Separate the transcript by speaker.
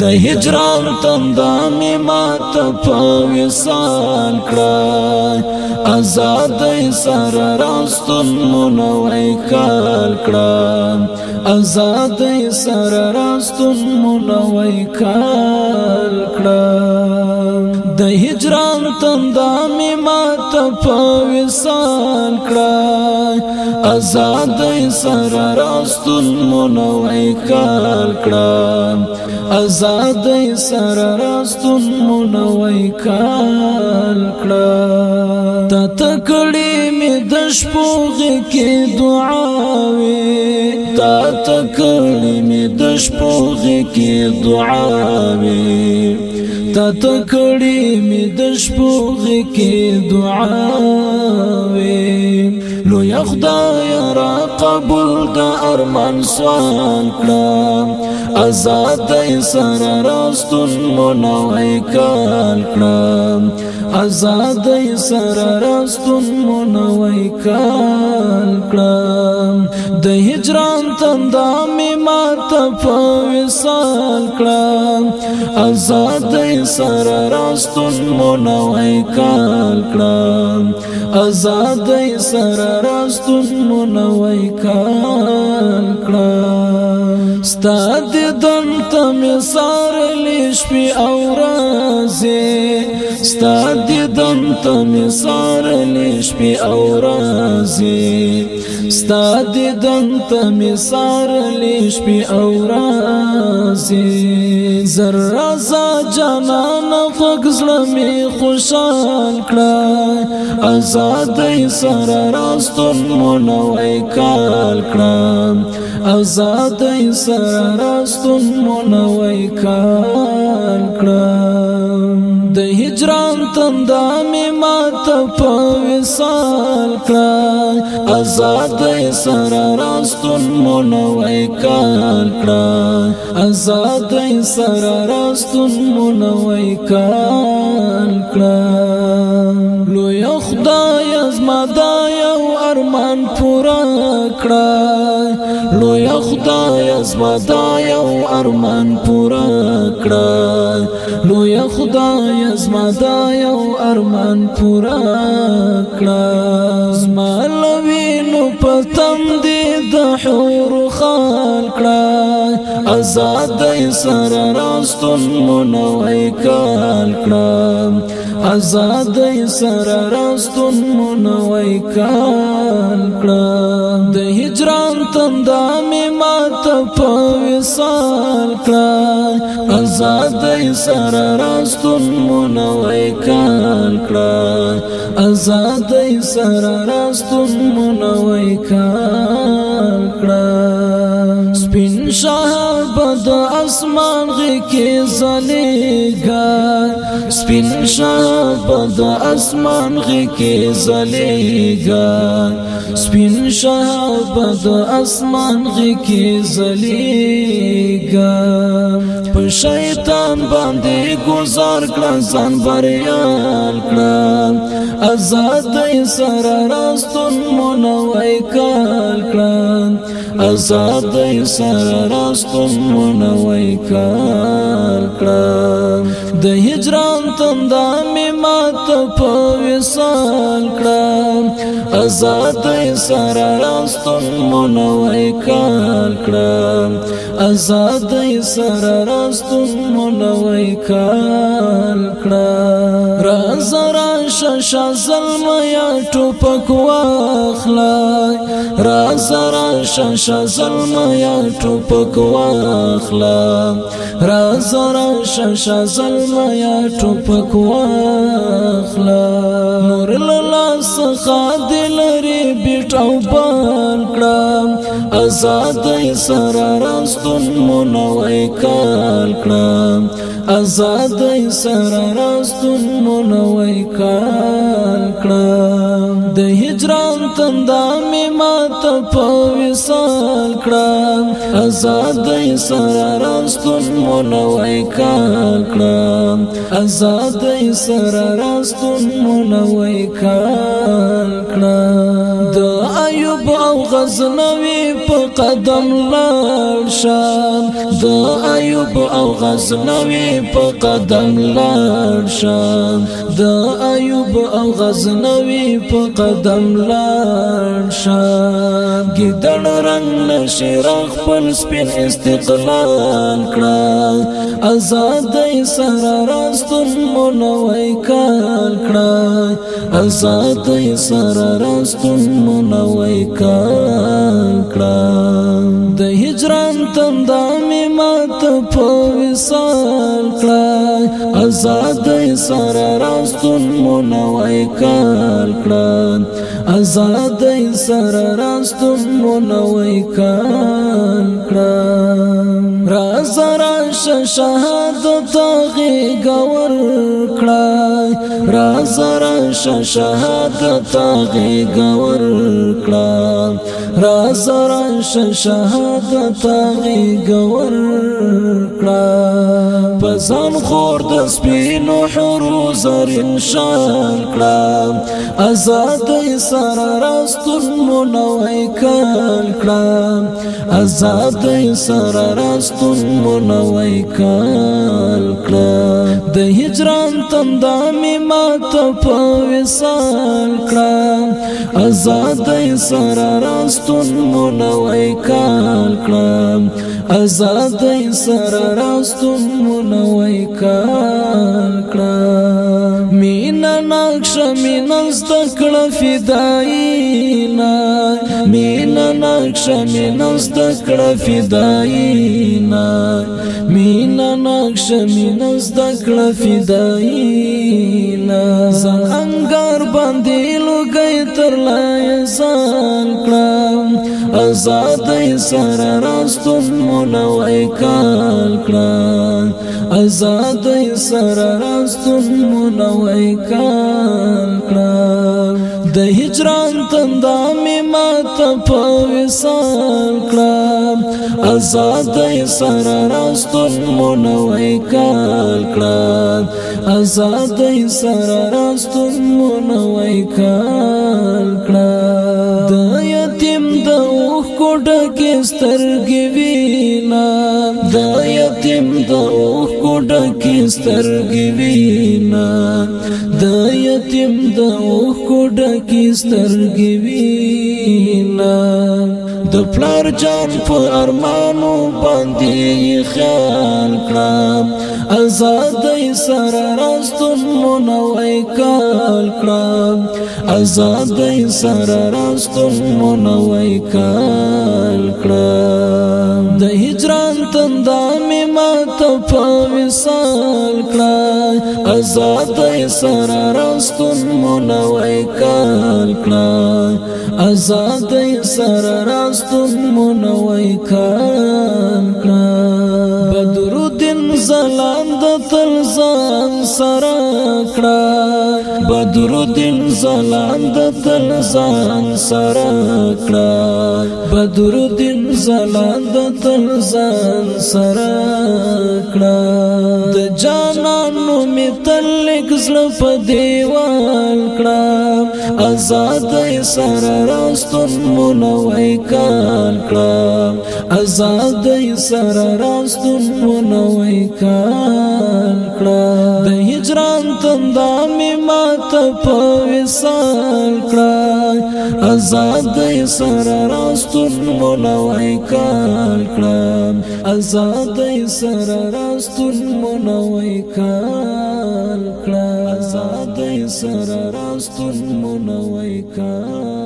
Speaker 1: د هجران تنده می مات په وسال کړه آزاد سره راستون مونوي کال کړه آزاد سره راستون مونوي کال کړه د هجران تنده می مات په وسال کړه آزاد سره راستون مونوي کال کړه ازادۍ سره راستون مونوي کال کړه تا تکړې می د شپوغ کې دعاوي تا تکړې می د شپوغ کې دعاوي تا تکړې می د شپوغ کې دعاوي لو خدای را قبول د ارمان سوان کړه آزاد سر راستون منوي کال کړم آزاد سر راستون منوي کال کړم د هجران تنده می ماته په وصال کړم آزاد سر راستون منوي کال کړم آزاد سر راستون منوي کال کړم ستاد دم تم سار لیش پی اورازی ستاد دم تم سار لیش پی اورازی ستاد دم تم سار لیش پی اورازی زر رضا جانان خوږ زړه می خوشحال کړه آزاد سره راستون مونوي کال کړه آزاد سره راستون مونوي کال کړه د هجران تنده می ماته په وصال کړه آزاد سره راستون مونوي کال کړه آزاد سره راستون مونوي کال کړه لو یو خدای زما دا یو ارمان پورا کړه لو یو خدای زما دا یو ارمان پورا کړه لو یو خدای زما دا یو ارمان پورا کړه پتم دې د حور خان کړه آزاد سر راستون منوي کال کړه آزاد سر راستون منوي کال کړه د هجران تنده مې مات په وصال کړه آزاد سر راستون منوي کال کړه ازادۍ سره راستون مونوي کار کړه سپین شاه بد اسمان غي کې زليګا سپین شاه بد اسمان غي کې زليګا سپین شاه بد اسمان غي کې زليګا شیطان باندې گزار کړه ځان بریال کړه آزاد سره راستون مونوي کال کړه آزاد سره راستون مونوي کال کړه د هجران تنده می مات په وسال کړه آزاد سره راستون مونوي کال کړه آزاد سره راستون مونوي کال کړه راز را شش ظلم یا ټوپک واخلا را زرا شش ظلم یا ټوپک واخلا را زرا شش ظلم یا ټوپک واخلا مور لاله څخه دلری او بان کړم آزاد سره راستون مونوي کال کړم آزاد سره راستون مونوي کال کړم د هجران تنده می مات په وصال کړه آزاد سراران ستون مونوي کال کړه آزاد سراران ستون مونوي کال کړه د ایوب او غزنوي په قدم لار شان د ایوب او غزنوی په قدم لار شان د ایوب او غزنوی په قدم لار شان ګدړ رنگ نشي رخ پر سپین استقلال کړه آزاد سره راستون مونوي کال کړه آزاد سره راستون مونوي کال کړه د هجران تم د می مات په وصال کړه آزاد سره راستون مونوي کال کړه آزاد سره راستون مونوي کال کړه را زرا شهادت غي گور را زر شهادت غي غور کړه را زر شهادت غي غور کړه پسان خور د سپینو حرو زر انشان کړه آزاد سره راستون مو نوې کال کړه آزاد سره راستون مو نوې کال کړه د هجران تنده می مات په وسال کړه آزاد سره راستون مو نوې کال کړه آزاد سره راستون مو نوې کال کړه می مینا نقش مینا ستکړه فداینا مینا نقش مینا ستکړه فداینا مینا نقش مینا ستکړه فداینا زنګار باندې لوګي تر لای ځان کړم ازادۍ سره راستون مولا وای کال کړه ازادۍ سره راستون مولا وای کال کړه د هجران تنده می ماته په وسال کړه ازادۍ سره راستون مولا وای کال کړه ازادۍ سره راستون مولا وای کال کړه ډکې سترګې وینا د یتیم د اوښکو ډکې سترګې وینا د یتیم د اوښکو ډکې سترګې وینا د پلار جان په ارمانو باندې خیال کړم ازادۍ سره راستون مونوي کال کړه ازادۍ سره راستون مونوي کال کړه د هجران تندامې ماته په وصال کړه ازادۍ سره راستون مونوي کال کړه ازادۍ سره راستون مونوي کال کړه بدر الدین زلال تل ځان سره کړه بدر الدین زلاند تل ځان سره کړه بدر الدین زلاند تل ځان سره کړه د جانانو می تل لګزل په دیوال کړه آزاد سره راستون مونوي کال کړه آزاد سره راستون مونوي کال کړه د هجران تنده می ماته په وسال کړه آزاد سره راستون راستون مولا وای کال کړم آزاد سر راستون مولا وای کال کړم آزاد سر راستون مولا وای کال